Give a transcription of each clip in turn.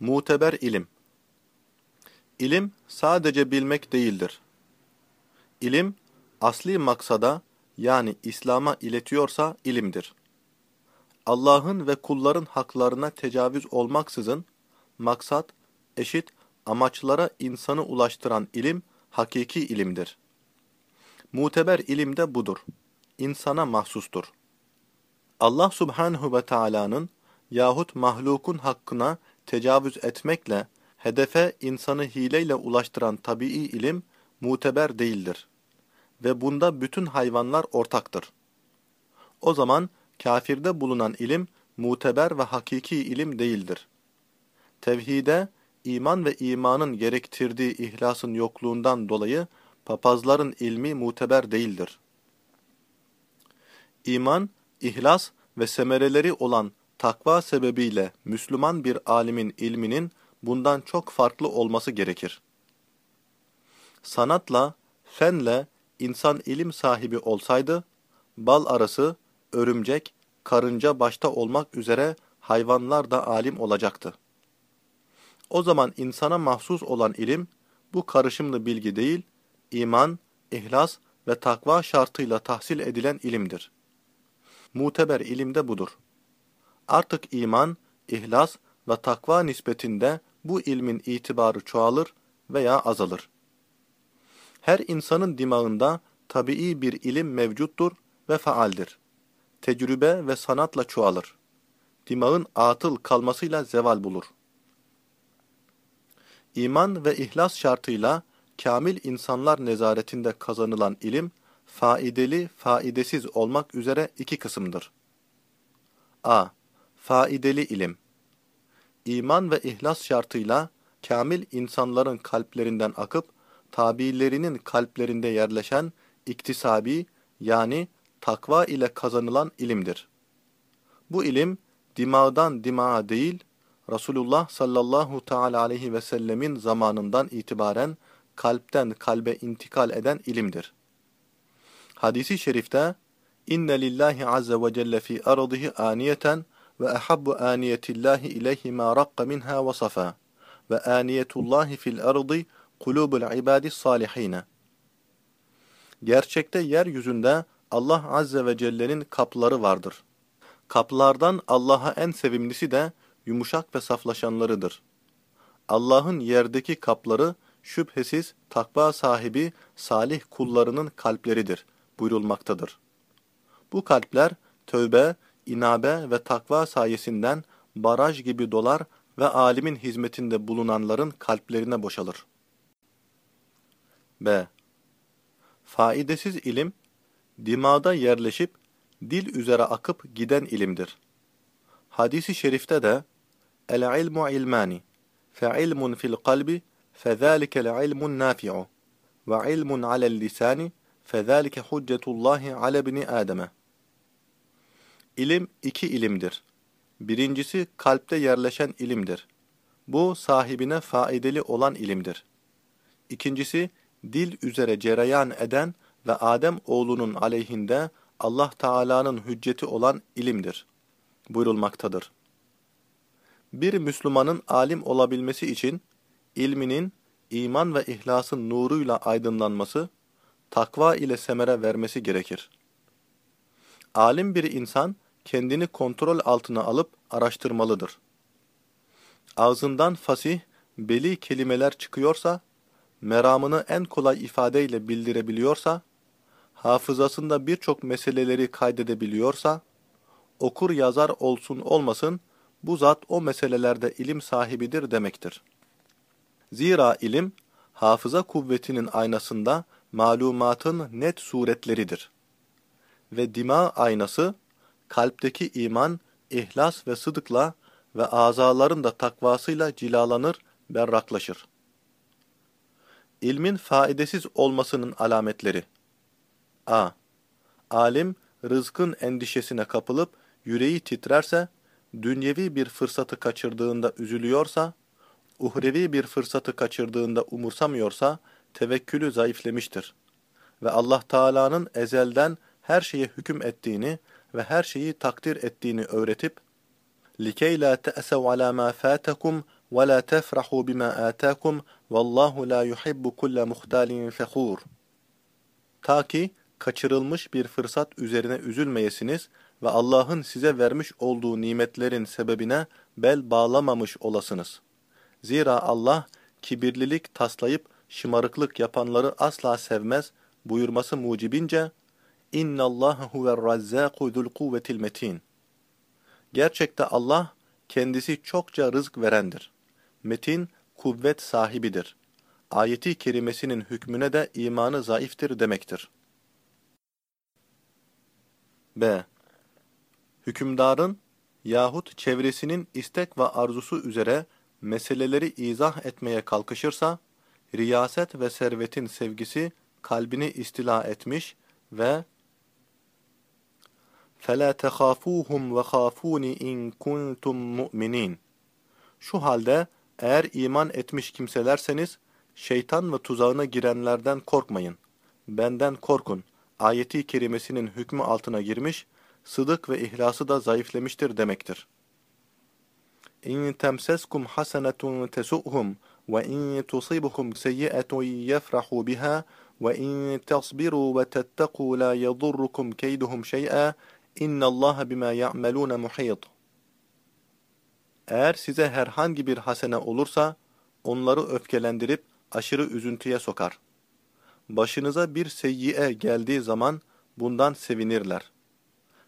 Muteber ilim. İlim sadece bilmek değildir. İlim, asli maksada yani İslam'a iletiyorsa ilimdir. Allah'ın ve kulların haklarına tecavüz olmaksızın, maksat, eşit, amaçlara insanı ulaştıran ilim, hakiki ilimdir. Muteber ilim de budur. İnsana mahsustur. Allah subhanehu ve Taala'nın yahut mahlukun hakkına tecavüz etmekle, hedefe insanı hileyle ulaştıran tabii ilim, muteber değildir. Ve bunda bütün hayvanlar ortaktır. O zaman, kafirde bulunan ilim, muteber ve hakiki ilim değildir. Tevhide, iman ve imanın gerektirdiği ihlasın yokluğundan dolayı, papazların ilmi muteber değildir. İman, ihlas ve semereleri olan takva sebebiyle Müslüman bir alimin ilminin bundan çok farklı olması gerekir. Sanatla, fenle insan ilim sahibi olsaydı, bal arası, örümcek, karınca başta olmak üzere hayvanlar da alim olacaktı. O zaman insana mahsus olan ilim, bu karışımlı bilgi değil, iman, ihlas ve takva şartıyla tahsil edilen ilimdir. Muteber ilim de budur. Artık iman, ihlas ve takva nispetinde bu ilmin itibarı çoğalır veya azalır. Her insanın dimağında tabii bir ilim mevcuttur ve faaldir. Tecrübe ve sanatla çoğalır. Dimağın atıl kalmasıyla zeval bulur. İman ve ihlas şartıyla kamil insanlar nezaretinde kazanılan ilim, faideli, faidesiz olmak üzere iki kısımdır. a. Faideli ilim İman ve ihlas şartıyla kamil insanların kalplerinden akıp, tabiilerinin kalplerinde yerleşen iktisabi yani takva ile kazanılan ilimdir. Bu ilim, dimağdan dimağa değil, Resulullah sallallahu teala aleyhi ve sellemin zamanından itibaren kalpten kalbe intikal eden ilimdir. Hadisi şerifte İnne lillahi azze ve celle fi ardihi aniyeten ve ahabbu aniyetillahi ileyhi ma raqqa minha ve safa ve aniyetullahi fil ardi kulubul ibadis salihine. Gerçekte yeryüzünde Allah azze ve celle'nin kapları vardır. Kaplardan Allah'a en sevimlisi de yumuşak ve saflaşanlarıdır. Allah'ın yerdeki kapları şüphesiz takva sahibi salih kullarının kalpleridir buyurulmaktadır. Bu kalpler tövbe, inabe ve takva sayesinden baraj gibi dolar ve alimin hizmetinde bulunanların kalplerine boşalır. B. Faidesiz ilim, dimada yerleşip dil üzere akıp giden ilimdir. Hadisi şerifte de El-ilmu ilmani fe-ilmun fil kalbi fe-zâlikel ilmun nafi'u ve ilmun alel lisani fe-zâlike hüccetullâhi ale bni Adem'e İlim iki ilimdir. Birincisi kalpte yerleşen ilimdir. Bu sahibine faideli olan ilimdir. İkincisi dil üzere cereyan eden ve Adem oğlunun aleyhinde Allah Teala'nın hücceti olan ilimdir. Buyurulmaktadır. Bir Müslümanın alim olabilmesi için ilminin iman ve ihlasın nuruyla aydınlanması, takva ile semere vermesi gerekir. Alim bir insan, kendini kontrol altına alıp araştırmalıdır. Ağzından fasih, beli kelimeler çıkıyorsa, meramını en kolay ifadeyle bildirebiliyorsa, hafızasında birçok meseleleri kaydedebiliyorsa, okur yazar olsun olmasın, bu zat o meselelerde ilim sahibidir demektir. Zira ilim, hafıza kuvvetinin aynasında malumatın net suretleridir. Ve dima aynası, kalpteki iman, ihlas ve sıdıkla ve azaların da takvasıyla cilalanır, berraklaşır. İlmin faidesiz olmasının alametleri A. Alim, rızkın endişesine kapılıp yüreği titrerse, dünyevi bir fırsatı kaçırdığında üzülüyorsa, uhrevi bir fırsatı kaçırdığında umursamıyorsa tevekkülü zayıflemiştir. Ve Allah Teala'nın ezelden her şeye hüküm ettiğini ve her şeyi takdir ettiğini öğretip لِكَيْ لَا تَأْسَوْ عَلَى مَا فَاتَكُمْ وَلَا تَفْرَحُوا بِمَا آتَاكُمْ وَاللّٰهُ لَا يُحِبُّ كُلَّ مُخْتَالٍ فَخُورٍ Ta ki kaçırılmış bir fırsat üzerine üzülmeyesiniz ve Allah'ın size vermiş olduğu nimetlerin sebebine bel bağlamamış olasınız. Zira Allah kibirlilik taslayıp şımarıklık yapanları asla sevmez buyurması mucibince İnna Allah huve'r-Razzâku zul kuvvetil metin. Gerçekte Allah kendisi çokça rızk verendir. Metin kuvvet sahibidir. Ayeti kerimesinin hükmüne de imanı zayıftır demektir. B. Hükümdarın yahut çevresinin istek ve arzusu üzere meseleleri izah etmeye kalkışırsa, riyaset ve servetin sevgisi kalbini istila etmiş ve فَلَا تَخَافُوهُمْ وَخَافُونِ اِنْ كُنْتُمْ مُؤْمِنِينَ Şu halde eğer iman etmiş kimselerseniz, şeytan ve tuzağına girenlerden korkmayın. Benden korkun. Ayeti kerimesinin hükmü altına girmiş, sıdık ve ihlası da zayıflemiştir demektir. İn temseskum hasenetun tesu'hum ve in tusibhum seyyi'etun yefrahu biha ve in tasbiru ve tettequ la İnna Allah bima ya'malun muhit. Eğer size herhangi bir hasene olursa onları öfkelendirip aşırı üzüntüye sokar. Başınıza bir seyyiye geldiği zaman bundan sevinirler.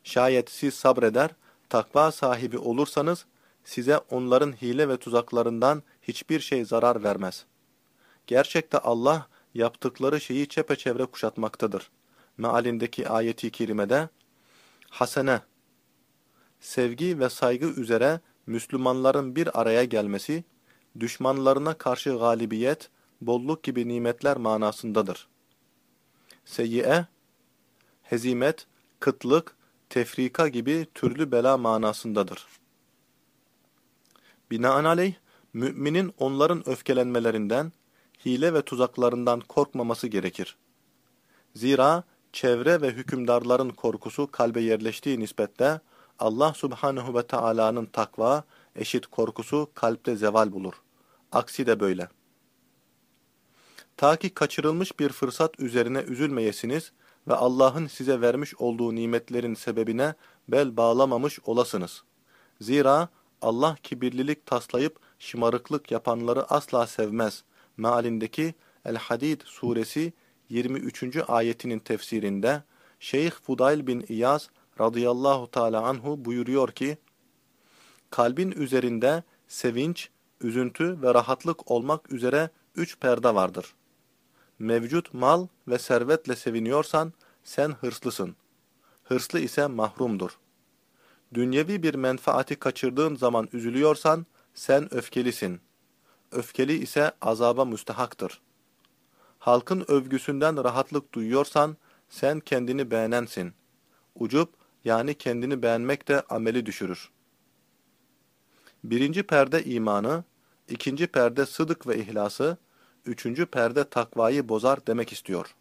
Şayet siz sabreder, takva sahibi olursanız size onların hile ve tuzaklarından hiçbir şey zarar vermez. Gerçekte Allah yaptıkları şeyi çepeçevre kuşatmaktadır. Mealindeki ayeti kerimede hasene, sevgi ve saygı üzere Müslümanların bir araya gelmesi, düşmanlarına karşı galibiyet, bolluk gibi nimetler manasındadır. Seyyiye, hezimet, kıtlık, tefrika gibi türlü bela manasındadır. Binaenaleyh, müminin onların öfkelenmelerinden, hile ve tuzaklarından korkmaması gerekir. Zira çevre ve hükümdarların korkusu kalbe yerleştiği nispette Allah subhanehu ve Taala'nın takva eşit korkusu kalpte zeval bulur. Aksi de böyle. Ta ki kaçırılmış bir fırsat üzerine üzülmeyesiniz ve Allah'ın size vermiş olduğu nimetlerin sebebine bel bağlamamış olasınız. Zira Allah kibirlilik taslayıp şımarıklık yapanları asla sevmez. Mealindeki El-Hadid suresi 23. ayetinin tefsirinde Şeyh Fudayl bin İyaz radıyallahu teala anhu buyuruyor ki kalbin üzerinde sevinç, üzüntü ve rahatlık olmak üzere üç perde vardır. Mevcut mal ve servetle seviniyorsan sen hırslısın. Hırslı ise mahrumdur. Dünyevi bir menfaati kaçırdığın zaman üzülüyorsan sen öfkelisin. Öfkeli ise azaba müstehaktır. Halkın övgüsünden rahatlık duyuyorsan sen kendini beğenensin. Ucup yani kendini beğenmek de ameli düşürür. Birinci perde imanı, ikinci perde sıdık ve ihlası, üçüncü perde takvayı bozar demek istiyor.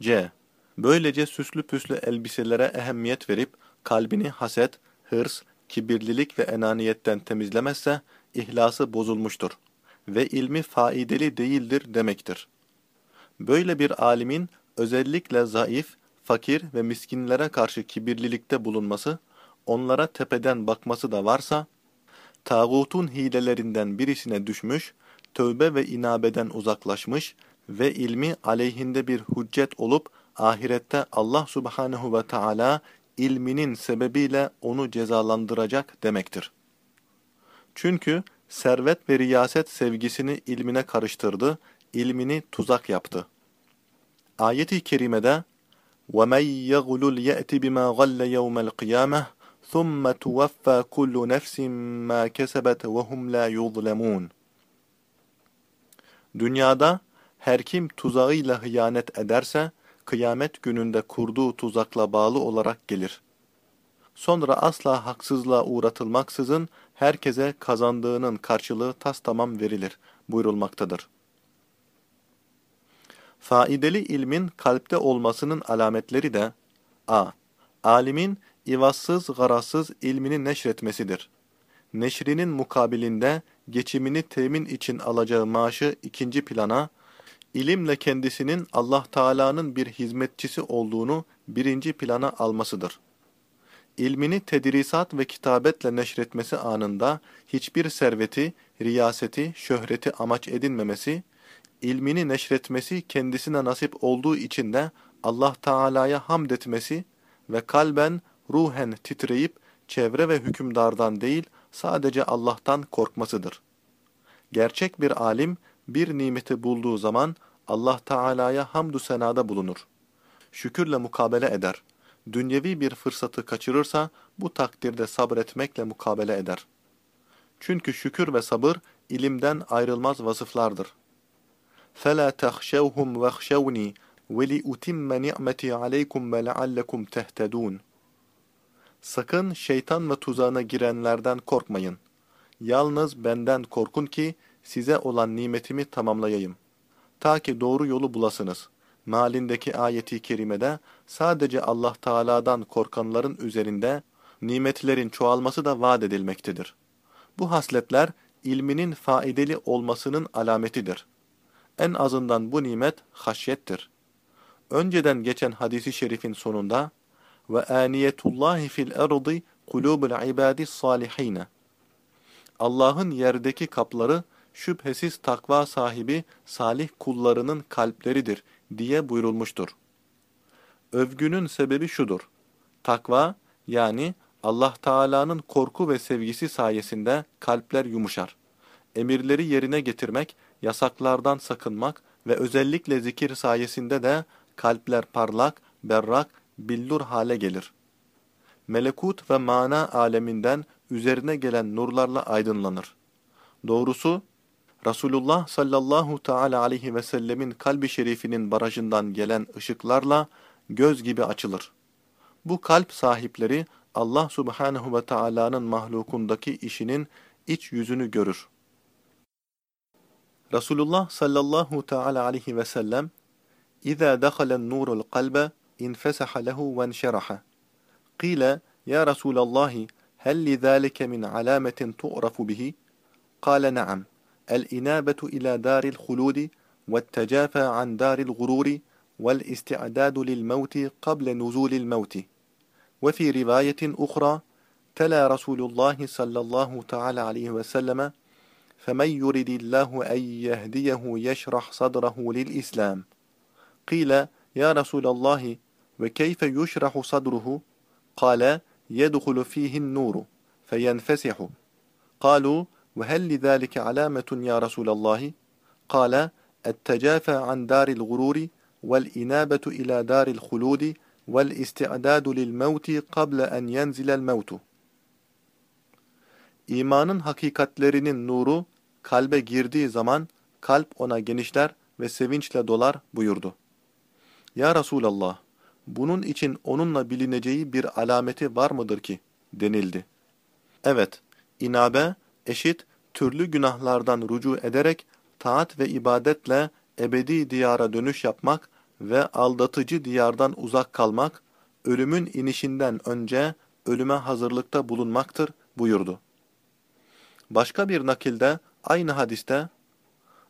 C. Böylece süslü püslü elbiselere ehemmiyet verip kalbini haset, hırs, kibirlilik ve enaniyetten temizlemezse ihlası bozulmuştur ve ilmi faideli değildir demektir. Böyle bir alimin özellikle zayıf, fakir ve miskinlere karşı kibirlilikte bulunması, onlara tepeden bakması da varsa, tağutun hilelerinden birisine düşmüş, tövbe ve inabeden uzaklaşmış ve ilmi aleyhinde bir hüccet olup, ahirette Allah subhanehu ve Teala ilminin sebebiyle onu cezalandıracak demektir. Çünkü servet ve riyaset sevgisini ilmine karıştırdı, ilmini tuzak yaptı. Ayet-i kerimede وَمَنْ يَغْلُلْ يَأْتِ بِمَا غَلَّ يَوْمَ الْقِيَامَةِ ثُمَّ تُوَفَّى كُلُّ نَفْسٍ مَا كَسَبَتْ وَهُمْ لَا يُظْلَمُونَ Dünyada her kim tuzağıyla hıyanet ederse, kıyamet gününde kurduğu tuzakla bağlı olarak gelir. Sonra asla haksızlığa uğratılmaksızın herkese kazandığının karşılığı tas tamam verilir buyurulmaktadır. Faideli ilmin kalpte olmasının alametleri de a. Alimin ivazsız garazsız ilmini neşretmesidir. neşrinin mukabilinde geçimini temin için alacağı maaşı ikinci plana, ilimle kendisinin Allah Teala'nın bir hizmetçisi olduğunu birinci plana almasıdır. İlmini tedrisat ve kitabetle neşretmesi anında hiçbir serveti, riyaseti, şöhreti amaç edinmemesi, ilmini neşretmesi kendisine nasip olduğu için de Allah Teala'ya hamd etmesi ve kalben, ruhen titreyip çevre ve hükümdardan değil sadece Allah'tan korkmasıdır. Gerçek bir alim bir nimeti bulduğu zaman Allah Teala'ya hamdü senada bulunur. Şükürle mukabele eder Dünyevi bir fırsatı kaçırırsa bu takdirde sabretmekle mukabele eder. Çünkü şükür ve sabır ilimden ayrılmaz vasıflardır. فَلَا تَخْشَوْهُمْ وَخْشَوْنِي وَلِيُتِمَّ نِعْمَتِي عَلَيْكُمْ وَلَعَلَّكُمْ تَهْتَدُونَ Sakın şeytan ve tuzağına girenlerden korkmayın. Yalnız benden korkun ki size olan nimetimi tamamlayayım. Ta ki doğru yolu bulasınız. Malindeki ayeti kerimede sadece Allah Teala'dan korkanların üzerinde nimetlerin çoğalması da vaat edilmektedir. Bu hasletler ilminin faideli olmasının alametidir. En azından bu nimet haşyettir. Önceden geçen hadisi şerifin sonunda ve aniyetullahi fil ardı kulubul ibadis salihine. Allah'ın yerdeki kapları şüphesiz takva sahibi salih kullarının kalpleridir diye buyurulmuştur. Övgünün sebebi şudur. Takva yani Allah Teala'nın korku ve sevgisi sayesinde kalpler yumuşar. Emirleri yerine getirmek, yasaklardan sakınmak ve özellikle zikir sayesinde de kalpler parlak, berrak, billur hale gelir. Melekut ve mana aleminden üzerine gelen nurlarla aydınlanır. Doğrusu, Resulullah sallallahu teala aleyhi ve sellemin kalbi şerifinin barajından gelen ışıklarla göz gibi açılır. Bu kalp sahipleri Allah subhanehu ve Taala'nın mahlukundaki işinin iç yüzünü görür. Resulullah sallallahu teala aleyhi ve sellem İza dakhala nurul kalbe انفسح له وانشرح قيل يا رسول الله هل لذلك من علامة تعرف به؟ قال نعم الإنابة إلى دار الخلود والتجافى عن دار الغرور والاستعداد للموت قبل نزول الموت. وفي رواية أخرى تلا رسول الله صلى الله تعالى عليه وسلم فمن يرد الله أن يهديه يشرح صدره للإسلام؟ قيل يا رسول الله وكيف يشرح صدره؟ قال يدخل فيه النور فينفسح. قالوا Ve hel li zâlike alâmetun ya Resûlallâhi? Kâle, ettecâfe an dâril gurûri vel inâbetu ilâ dâril hulûdi vel isti'dâdu lil mevti. İmanın hakikatlerinin nuru kalbe girdiği zaman kalp ona genişler ve sevinçle dolar buyurdu. Ya Resulallah, bunun için onunla bilineceği bir alameti var mıdır ki? denildi. Evet, inabe eşit, türlü günahlardan rucu ederek, taat ve ibadetle ebedi diyara dönüş yapmak ve aldatıcı diyardan uzak kalmak, ölümün inişinden önce ölüme hazırlıkta bulunmaktır buyurdu. Başka bir nakilde, aynı hadiste,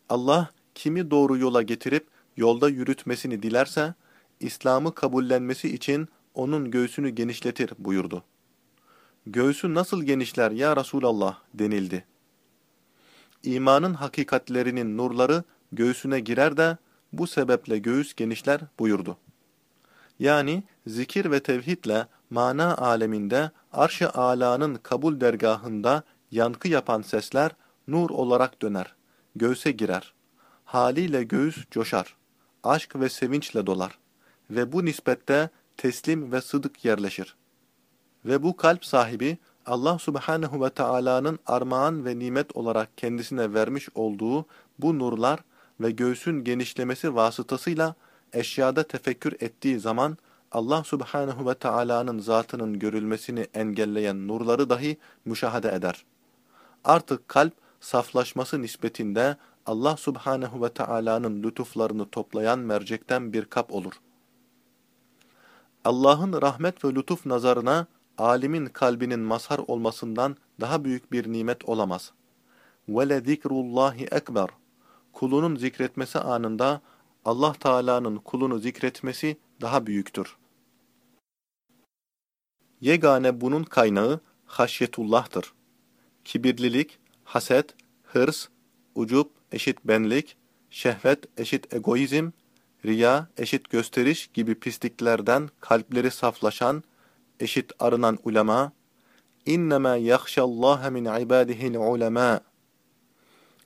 Allah kimi doğru yola getirip yolda yürütmesini dilerse, İslam'ı kabullenmesi için onun göğsünü genişletir buyurdu. Göğsü nasıl genişler ya Resulallah denildi. İmanın hakikatlerinin nurları göğsüne girer de bu sebeple göğüs genişler buyurdu. Yani zikir ve tevhidle mana aleminde arş-ı alanın kabul dergahında yankı yapan sesler nur olarak döner, göğse girer. Haliyle göğüs coşar, aşk ve sevinçle dolar ve bu nispette teslim ve sıdık yerleşir. Ve bu kalp sahibi Allah subhanehu ve Taala'nın armağan ve nimet olarak kendisine vermiş olduğu bu nurlar ve göğsün genişlemesi vasıtasıyla eşyada tefekkür ettiği zaman Allah subhanehu ve Taala'nın zatının görülmesini engelleyen nurları dahi müşahede eder. Artık kalp saflaşması nispetinde Allah subhanehu ve Taala'nın lütuflarını toplayan mercekten bir kap olur. Allah'ın rahmet ve lütuf nazarına alimin kalbinin mazhar olmasından daha büyük bir nimet olamaz. Vele zikrullahi ekber. Kulunun zikretmesi anında Allah Teala'nın kulunu zikretmesi daha büyüktür. Yegane bunun kaynağı haşyetullah'tır. Kibirlilik, haset, hırs, ucup eşit benlik, şehvet eşit egoizm, riya eşit gösteriş gibi pisliklerden kalpleri saflaşan, eşit arınan ulema innema yahşallaha min ibadihil ulema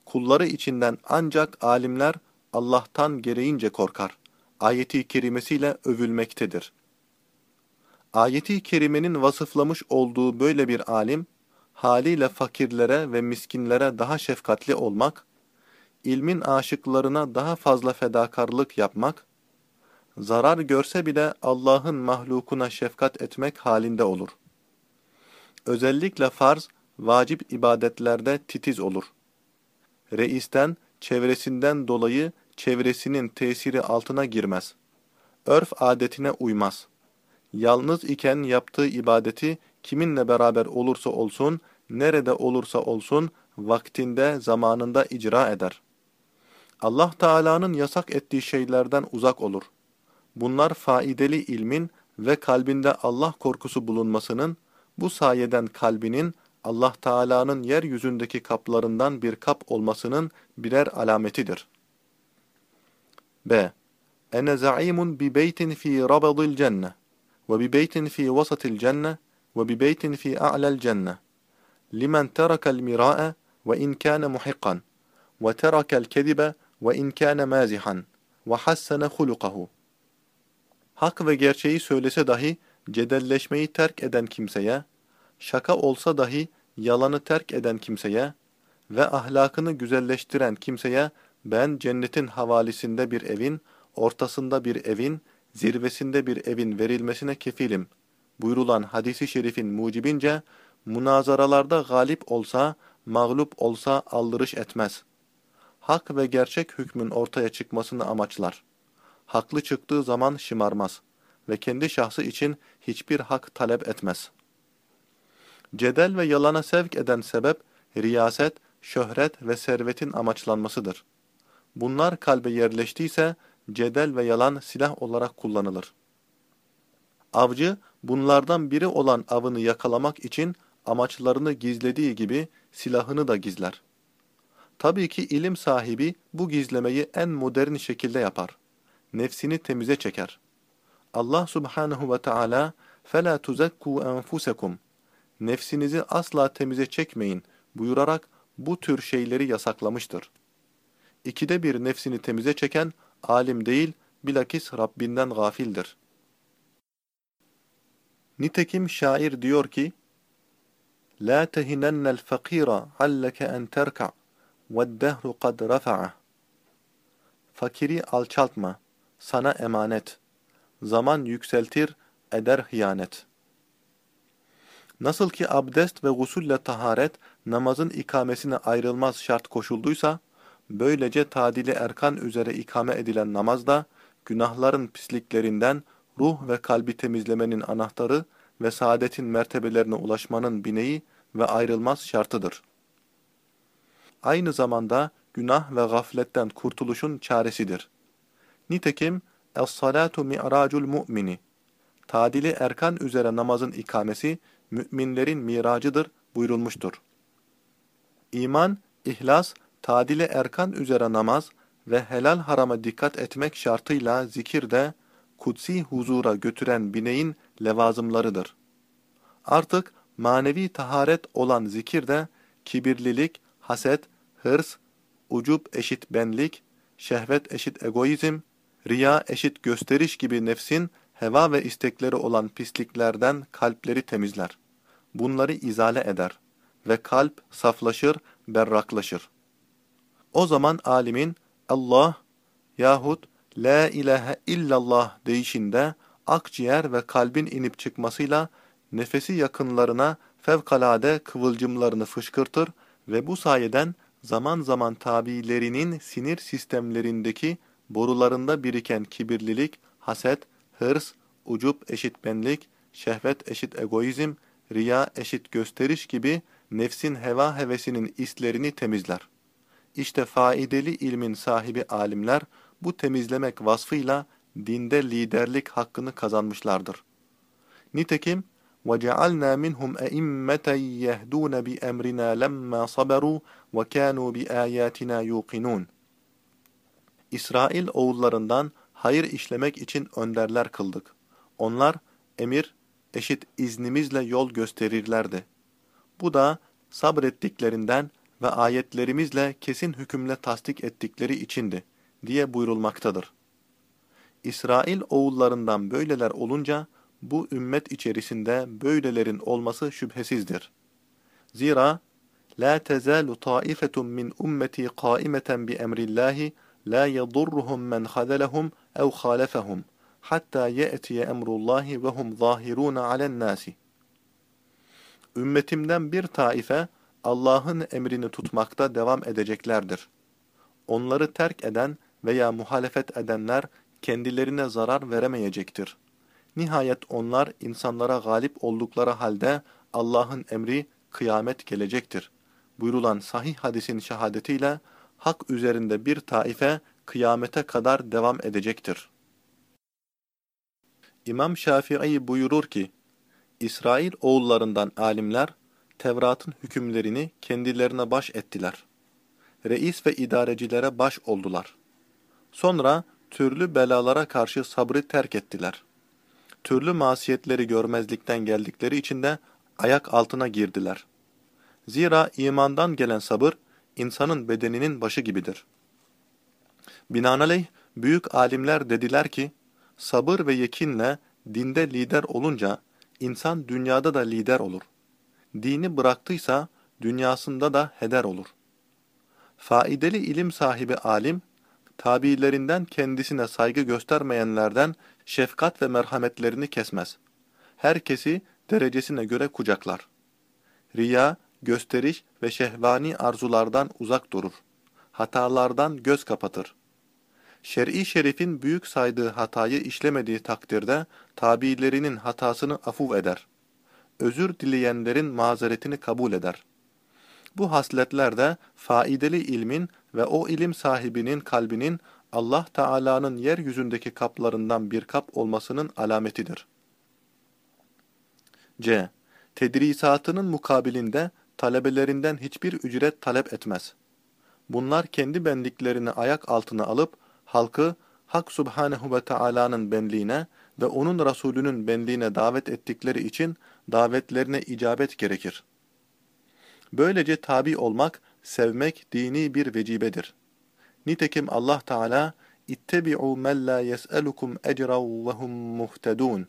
kulları içinden ancak alimler Allah'tan gereğince korkar. Ayeti kerimesiyle övülmektedir. Ayeti kerimenin vasıflamış olduğu böyle bir alim, haliyle fakirlere ve miskinlere daha şefkatli olmak, ilmin aşıklarına daha fazla fedakarlık yapmak, zarar görse bile Allah'ın mahlukuna şefkat etmek halinde olur. Özellikle farz, vacip ibadetlerde titiz olur. Reisten, çevresinden dolayı çevresinin tesiri altına girmez. Örf adetine uymaz. Yalnız iken yaptığı ibadeti kiminle beraber olursa olsun, nerede olursa olsun, vaktinde, zamanında icra eder. Allah Teala'nın yasak ettiği şeylerden uzak olur. Bunlar faideli ilmin ve kalbinde Allah korkusu bulunmasının, bu sayeden kalbinin Allah Teala'nın yeryüzündeki kaplarından bir kap olmasının birer alametidir. B. Ene za'imun bi beytin fi rabadil cenne ve bi beytin fi vasatil cenne ve bi beytin fi a'lal cenne limen terakal mira'e ve in kâne muhikkan ve terakal kedibe ve in kâne mazihan ve hassene hulukahu. Hak ve gerçeği söylese dahi cedelleşmeyi terk eden kimseye, şaka olsa dahi yalanı terk eden kimseye ve ahlakını güzelleştiren kimseye ben cennetin havalisinde bir evin, ortasında bir evin, zirvesinde bir evin verilmesine kefilim. Buyurulan hadisi şerifin mucibince, münazaralarda galip olsa, mağlup olsa aldırış etmez. Hak ve gerçek hükmün ortaya çıkmasını amaçlar. Haklı çıktığı zaman şımarmaz ve kendi şahsı için hiçbir hak talep etmez. Cedel ve yalana sevk eden sebep, riyaset, şöhret ve servetin amaçlanmasıdır. Bunlar kalbe yerleştiyse, cedel ve yalan silah olarak kullanılır. Avcı, bunlardan biri olan avını yakalamak için amaçlarını gizlediği gibi silahını da gizler. Tabii ki ilim sahibi bu gizlemeyi en modern şekilde yapar Nefsini temize çeker. Allah subhanehu ve Teala فَلَا تُزَكُّوا أَنْفُسَكُمْ Nefsinizi asla temize çekmeyin buyurarak bu tür şeyleri yasaklamıştır. İkide bir nefsini temize çeken alim değil, bilakis Rabbinden gafildir. Nitekim şair diyor ki, لَا تَهِنَنَّ الْفَقِيرَ عَلَّكَ أَنْ تَرْكَعْ وَالدَّهْرُ قَدْ رَفَعَهُ Fakiri alçaltma, sana emanet. Zaman yükseltir, eder hıyanet. Nasıl ki abdest ve gusulle taharet namazın ikamesine ayrılmaz şart koşulduysa, böylece tadili erkan üzere ikame edilen namaz da, günahların pisliklerinden ruh ve kalbi temizlemenin anahtarı ve saadetin mertebelerine ulaşmanın bineği ve ayrılmaz şartıdır. Aynı zamanda günah ve gafletten kurtuluşun çaresidir. Nitekim, Es-salatu mi'racul mu'mini. Tadili erkan üzere namazın ikamesi, müminlerin miracıdır buyurulmuştur. İman, ihlas, tadile erkan üzere namaz ve helal harama dikkat etmek şartıyla zikir de kutsi huzura götüren bineğin levazımlarıdır. Artık manevi taharet olan zikir de kibirlilik, haset, hırs, ucup eşit benlik, şehvet eşit egoizm, riya eşit gösteriş gibi nefsin heva ve istekleri olan pisliklerden kalpleri temizler. Bunları izale eder ve kalp saflaşır, berraklaşır. O zaman alimin Allah yahut La ilahe illallah deyişinde akciğer ve kalbin inip çıkmasıyla nefesi yakınlarına fevkalade kıvılcımlarını fışkırtır ve bu sayeden zaman zaman tabilerinin sinir sistemlerindeki borularında biriken kibirlilik, haset, hırs, ucup eşitbenlik, şehvet eşit egoizm, riya eşit gösteriş gibi nefsin heva hevesinin islerini temizler. İşte faideli ilmin sahibi alimler bu temizlemek vasfıyla dinde liderlik hakkını kazanmışlardır. Nitekim وَجَعَلْنَا مِنْهُمْ اَئِمَّةً يَهْدُونَ بِأَمْرِنَا لَمَّا صَبَرُوا وَكَانُوا بِآيَاتِنَا يُوقِنُونَ İsrail oğullarından hayır işlemek için önderler kıldık. Onlar emir eşit iznimizle yol gösterirlerdi. Bu da sabrettiklerinden ve ayetlerimizle kesin hükümle tasdik ettikleri içindi diye buyurulmaktadır. İsrail oğullarından böyleler olunca bu ümmet içerisinde böylelerin olması şüphesizdir. Zira la tezalu taifetun min ummeti qaimeten bi emrillahi la yadurruhum men khazalahum ev khalafahum hatta ye'tiye emrullahi ve hum zahirun alen nasi. Ümmetimden bir taife Allah'ın emrini tutmakta devam edeceklerdir. Onları terk eden veya muhalefet edenler kendilerine zarar veremeyecektir. Nihayet onlar insanlara galip oldukları halde Allah'ın emri kıyamet gelecektir. Buyurulan sahih hadisin şehadetiyle hak üzerinde bir taife kıyamete kadar devam edecektir. İmam Şafii buyurur ki, İsrail oğullarından alimler, Tevrat'ın hükümlerini kendilerine baş ettiler. Reis ve idarecilere baş oldular. Sonra türlü belalara karşı sabrı terk ettiler. Türlü masiyetleri görmezlikten geldikleri için de ayak altına girdiler. Zira imandan gelen sabır, insanın bedeninin başı gibidir. Binaenaleyh, büyük alimler dediler ki, sabır ve yekinle dinde lider olunca, insan dünyada da lider olur. Dini bıraktıysa, dünyasında da heder olur. Faideli ilim sahibi alim, tabiilerinden kendisine saygı göstermeyenlerden şefkat ve merhametlerini kesmez. Herkesi derecesine göre kucaklar. Riya, gösteriş ve şehvani arzulardan uzak durur. Hatalardan göz kapatır. Şer'i şerifin büyük saydığı hatayı işlemediği takdirde tabiilerinin hatasını afuv eder. Özür dileyenlerin mazeretini kabul eder. Bu hasletler de faideli ilmin ve o ilim sahibinin kalbinin Allah Teala'nın yeryüzündeki kaplarından bir kap olmasının alametidir. C. Tedrisatının mukabilinde talebelerinden hiçbir ücret talep etmez. Bunlar kendi benliklerini ayak altına alıp halkı Hak Subhanehu ve Taala'nın benliğine ve onun Resulünün benliğine davet ettikleri için davetlerine icabet gerekir. Böylece tabi olmak, sevmek dini bir vecibedir. Nitekim Allah Teala İttebi'u men la yes'elukum ecran ve hum muhtedun.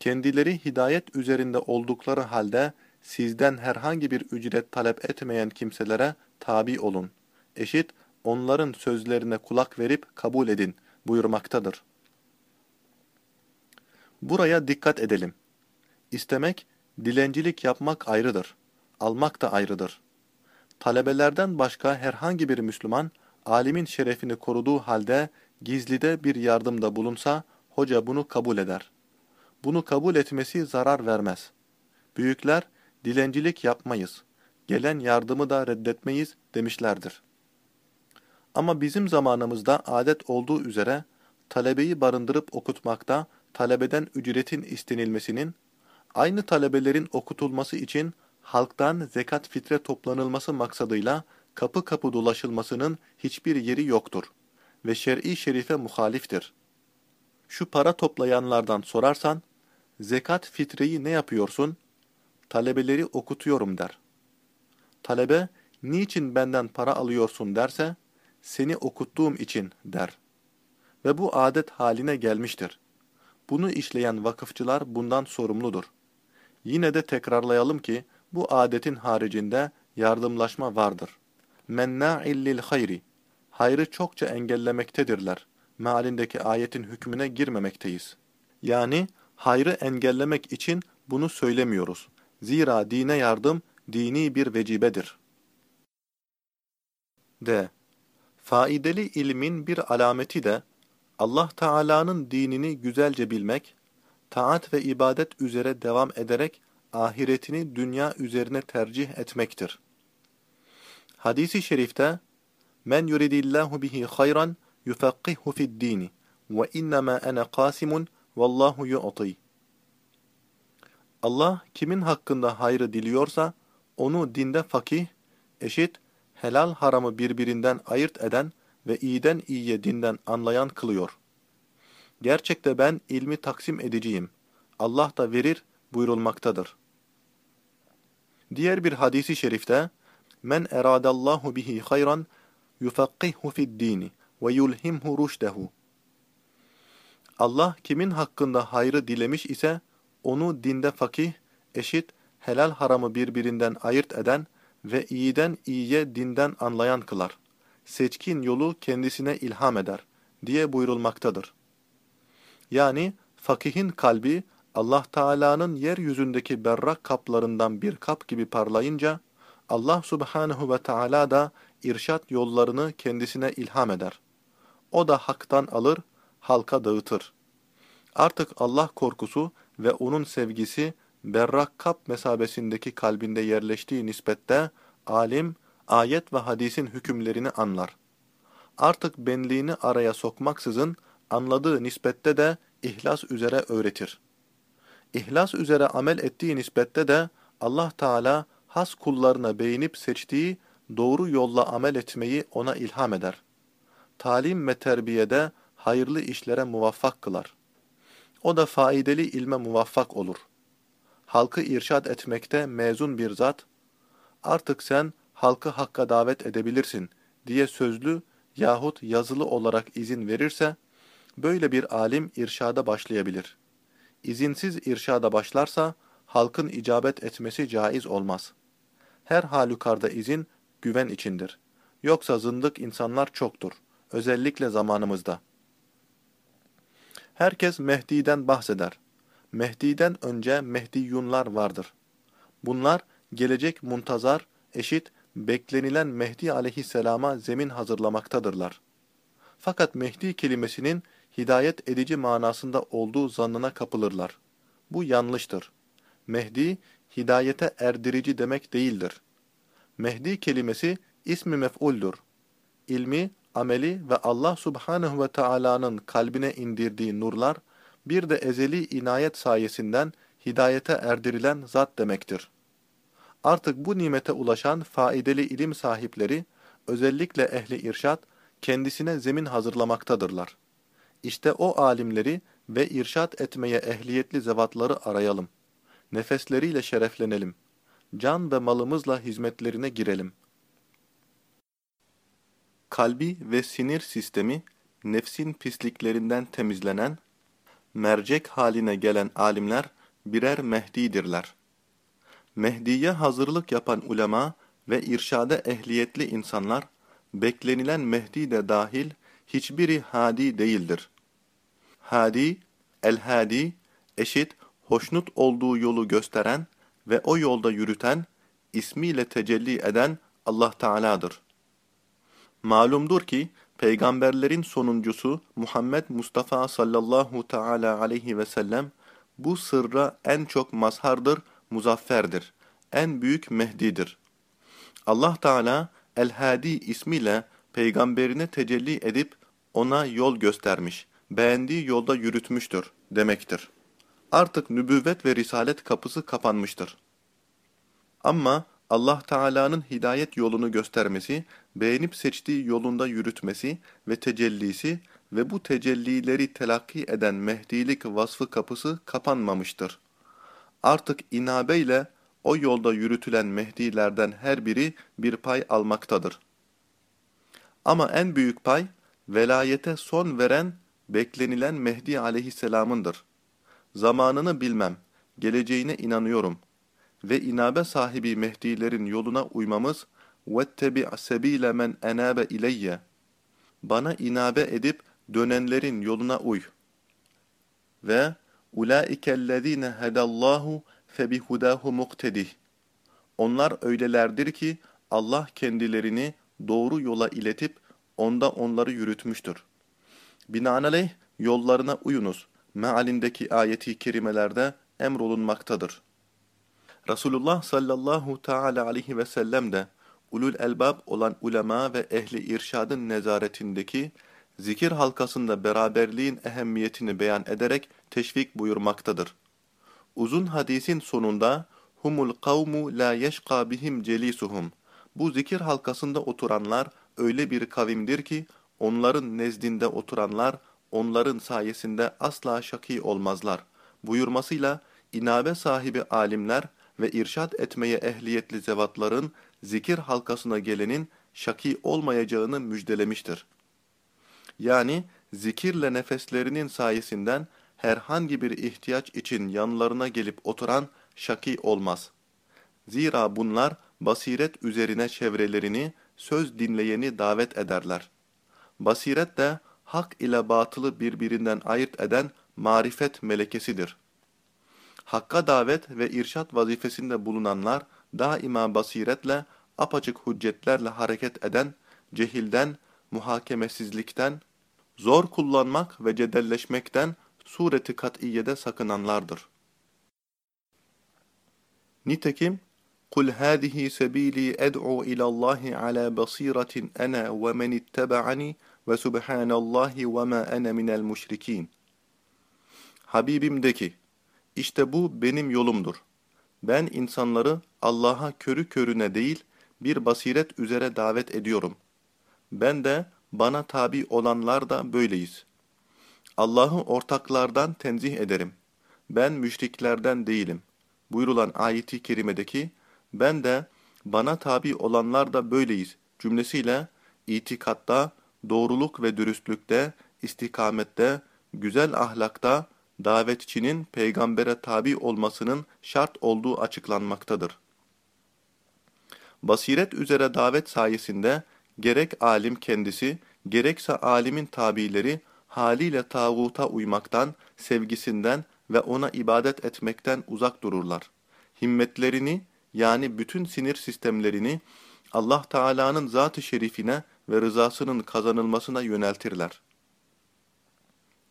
Kendileri hidayet üzerinde oldukları halde sizden herhangi bir ücret talep etmeyen kimselere tabi olun. Eşit onların sözlerine kulak verip kabul edin buyurmaktadır. Buraya dikkat edelim. İstemek, dilencilik yapmak ayrıdır. Almak da ayrıdır. Talebelerden başka herhangi bir Müslüman, alimin şerefini koruduğu halde gizlide bir yardımda bulunsa, hoca bunu kabul eder. Bunu kabul etmesi zarar vermez. Büyükler, dilencilik yapmayız, gelen yardımı da reddetmeyiz demişlerdir. Ama bizim zamanımızda adet olduğu üzere, talebeyi barındırıp okutmakta talebeden ücretin istenilmesinin, aynı talebelerin okutulması için halktan zekat fitre toplanılması maksadıyla kapı kapı dolaşılmasının hiçbir yeri yoktur ve şer'i şerife muhaliftir. Şu para toplayanlardan sorarsan, zekat fitreyi ne yapıyorsun? Talebeleri okutuyorum der. Talebe, niçin benden para alıyorsun derse, seni okuttuğum için der. Ve bu adet haline gelmiştir. Bunu işleyen vakıfçılar bundan sorumludur. Yine de tekrarlayalım ki, bu adetin haricinde yardımlaşma vardır. Menna'il lil hayri. Hayrı çokça engellemektedirler. Mealindeki ayetin hükmüne girmemekteyiz. Yani hayrı engellemek için bunu söylemiyoruz. Zira dine yardım dini bir vecibedir. D. Faideli ilmin bir alameti de Allah Teala'nın dinini güzelce bilmek, taat ve ibadet üzere devam ederek ahiretini dünya üzerine tercih etmektir. Hadis-i şerifte Men yuridillahu bihi hayran yufakkihu fid dini ve innema ene qasimun vallahu yu'ti. Allah kimin hakkında hayrı diliyorsa onu dinde fakih, eşit, helal haramı birbirinden ayırt eden ve iyiden iyiye dinden anlayan kılıyor. Gerçekte ben ilmi taksim edeceğim. Allah da verir buyurulmaktadır. Diğer bir hadisi şerifte Men eradallahu bihi hayran yufakkihu fid dini ve yulhimhu ruşdehu. Allah kimin hakkında hayrı dilemiş ise onu dinde fakih, eşit, helal haramı birbirinden ayırt eden ve iyiden iyiye dinden anlayan kılar. Seçkin yolu kendisine ilham eder diye buyurulmaktadır. Yani fakihin kalbi Allah Teala'nın yeryüzündeki berrak kaplarından bir kap gibi parlayınca Allah Subhanahu ve Teala da irşat yollarını kendisine ilham eder. O da haktan alır, halka dağıtır. Artık Allah korkusu ve onun sevgisi berrak kap mesabesindeki kalbinde yerleştiği nispette alim, ayet ve hadisin hükümlerini anlar. Artık benliğini araya sokmaksızın anladığı nispette de ihlas üzere öğretir. İhlas üzere amel ettiği nispette de Allah Teala has kullarına beğenip seçtiği doğru yolla amel etmeyi ona ilham eder. Talim ve terbiyede hayırlı işlere muvaffak kılar. O da faydalı ilme muvaffak olur. Halkı irşad etmekte mezun bir zat, artık sen halkı hakka davet edebilirsin diye sözlü yahut yazılı olarak izin verirse, böyle bir alim irşada başlayabilir. İzinsiz irşada başlarsa, halkın icabet etmesi caiz olmaz. Her halükarda izin, güven içindir. Yoksa zındık insanlar çoktur, özellikle zamanımızda. Herkes Mehdi'den bahseder. Mehdi'den önce Mehdiyunlar vardır. Bunlar gelecek muntazar, eşit, beklenilen Mehdi aleyhisselama zemin hazırlamaktadırlar. Fakat Mehdi kelimesinin hidayet edici manasında olduğu zannına kapılırlar. Bu yanlıştır. Mehdi, hidayete erdirici demek değildir. Mehdi kelimesi ismi mef'uldur. İlmi, ameli ve Allah subhanehu ve Taala'nın kalbine indirdiği nurlar, bir de ezeli inayet sayesinden hidayete erdirilen zat demektir. Artık bu nimete ulaşan faidalı ilim sahipleri, özellikle ehli irşat, kendisine zemin hazırlamaktadırlar. İşte o alimleri ve irşat etmeye ehliyetli zevatları arayalım. Nefesleriyle şereflenelim. Can ve malımızla hizmetlerine girelim. Kalbi ve sinir sistemi, nefsin pisliklerinden temizlenen, mercek haline gelen alimler birer Mehdi'dirler. Mehdi'ye hazırlık yapan ulema ve irşade ehliyetli insanlar, beklenilen Mehdi de dahil hiçbiri hadi değildir. Hadi, el-hadi, eşit, hoşnut olduğu yolu gösteren ve o yolda yürüten, ismiyle tecelli eden Allah Teala'dır. Malumdur ki, peygamberlerin sonuncusu Muhammed Mustafa sallallahu teala aleyhi ve sellem, bu sırra en çok mazhardır, muzafferdir, en büyük Mehdi'dir. Allah Teala, El-Hadi ismiyle peygamberine tecelli edip ona yol göstermiş, beğendiği yolda yürütmüştür demektir. Artık nübüvvet ve risalet kapısı kapanmıştır. Ama Allah Teala'nın hidayet yolunu göstermesi, beğenip seçtiği yolunda yürütmesi ve tecellisi ve bu tecellileri telakki eden mehdilik vasfı kapısı kapanmamıştır. Artık inabeyle o yolda yürütülen mehdilerden her biri bir pay almaktadır. Ama en büyük pay, velayete son veren, beklenilen Mehdi aleyhisselamındır. Zamanını bilmem, geleceğine inanıyorum Ve inabe sahibi Mehdilerin yoluna uymamız, وَاتَّبِعْ سَب۪يلَ مَنْ اَنَابَ اِلَيَّ Bana inabe edip dönenlerin yoluna uy. Ve اُولَٰئِكَ الَّذ۪ينَ هَدَى اللّٰهُ فَبِهُدَاهُ مُقْتَدِهِ Onlar öylelerdir ki Allah kendilerini doğru yola iletip onda onları yürütmüştür. Binaenaleyh yollarına uyunuz, mealindeki ayeti kerimelerde emrolunmaktadır. Resulullah sallallahu teala aleyhi ve sellem de ulul elbab olan ulema ve ehli irşadın nezaretindeki zikir halkasında beraberliğin ehemmiyetini beyan ederek teşvik buyurmaktadır. Uzun hadisin sonunda humul kavmu la yeşka bihim celisuhum. Bu zikir halkasında oturanlar öyle bir kavimdir ki onların nezdinde oturanlar onların sayesinde asla şaki olmazlar. Buyurmasıyla inabe sahibi alimler ve irşad etmeye ehliyetli zevatların zikir halkasına gelenin şaki olmayacağını müjdelemiştir. Yani zikirle nefeslerinin sayesinden herhangi bir ihtiyaç için yanlarına gelip oturan şaki olmaz. Zira bunlar basiret üzerine çevrelerini, söz dinleyeni davet ederler. Basiret de hak ile batılı birbirinden ayırt eden marifet melekesidir. Hakka davet ve irşat vazifesinde bulunanlar daima basiretle, apaçık hüccetlerle hareket eden, cehilden, muhakemesizlikten, zor kullanmak ve cedelleşmekten sureti kat'iyede sakınanlardır. Nitekim قُلْ هَذِهِ سَب۪يلِي اَدْعُوا اِلَى اللّٰهِ عَلَى بَص۪يرَةٍ اَنَا وَمَنِ اتَّبَعَنِي وَسُبْحَانَ اللّٰهِ وَمَا اَنَا مِنَ الْمُشْرِك۪ينَ Habibim de ki, işte bu benim yolumdur. Ben insanları Allah'a körü körüne değil, bir basiret üzere davet ediyorum. Ben de bana tabi olanlar da böyleyiz. Allah'ı ortaklardan tenzih ederim. Ben müşriklerden değilim. Buyurulan ayeti kerimedeki ben de bana tabi olanlar da böyleyiz cümlesiyle itikatta, doğruluk ve dürüstlükte, istikamette, güzel ahlakta, davetçinin peygambere tabi olmasının şart olduğu açıklanmaktadır. Basiret üzere davet sayesinde gerek alim kendisi, gerekse alimin tabileri haliyle tağuta uymaktan, sevgisinden ve ona ibadet etmekten uzak dururlar. Himmetlerini yani bütün sinir sistemlerini Allah Teala'nın zat-ı şerifine ve rızasının kazanılmasına yöneltirler.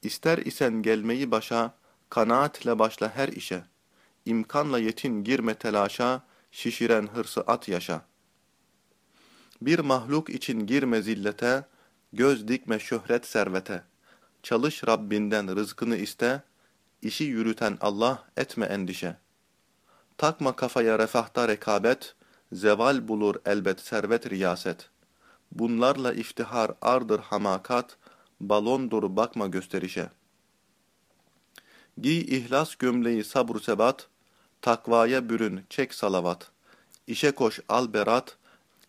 İster isen gelmeyi başa, kanaatle başla her işe. İmkanla yetin girme telaşa, şişiren hırsı at yaşa. Bir mahluk için girme zillete, göz dikme şöhret servete. Çalış Rabbinden rızkını iste, işi yürüten Allah etme endişe. Takma kafaya refahta rekabet, zeval bulur elbet servet riyaset. Bunlarla iftihar ardır hamakat, balondur bakma gösterişe. Giy ihlas gömleği sabr sebat, takvaya bürün çek salavat. İşe koş al berat,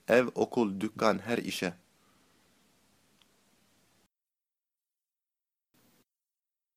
ev okul dükkan her işe.''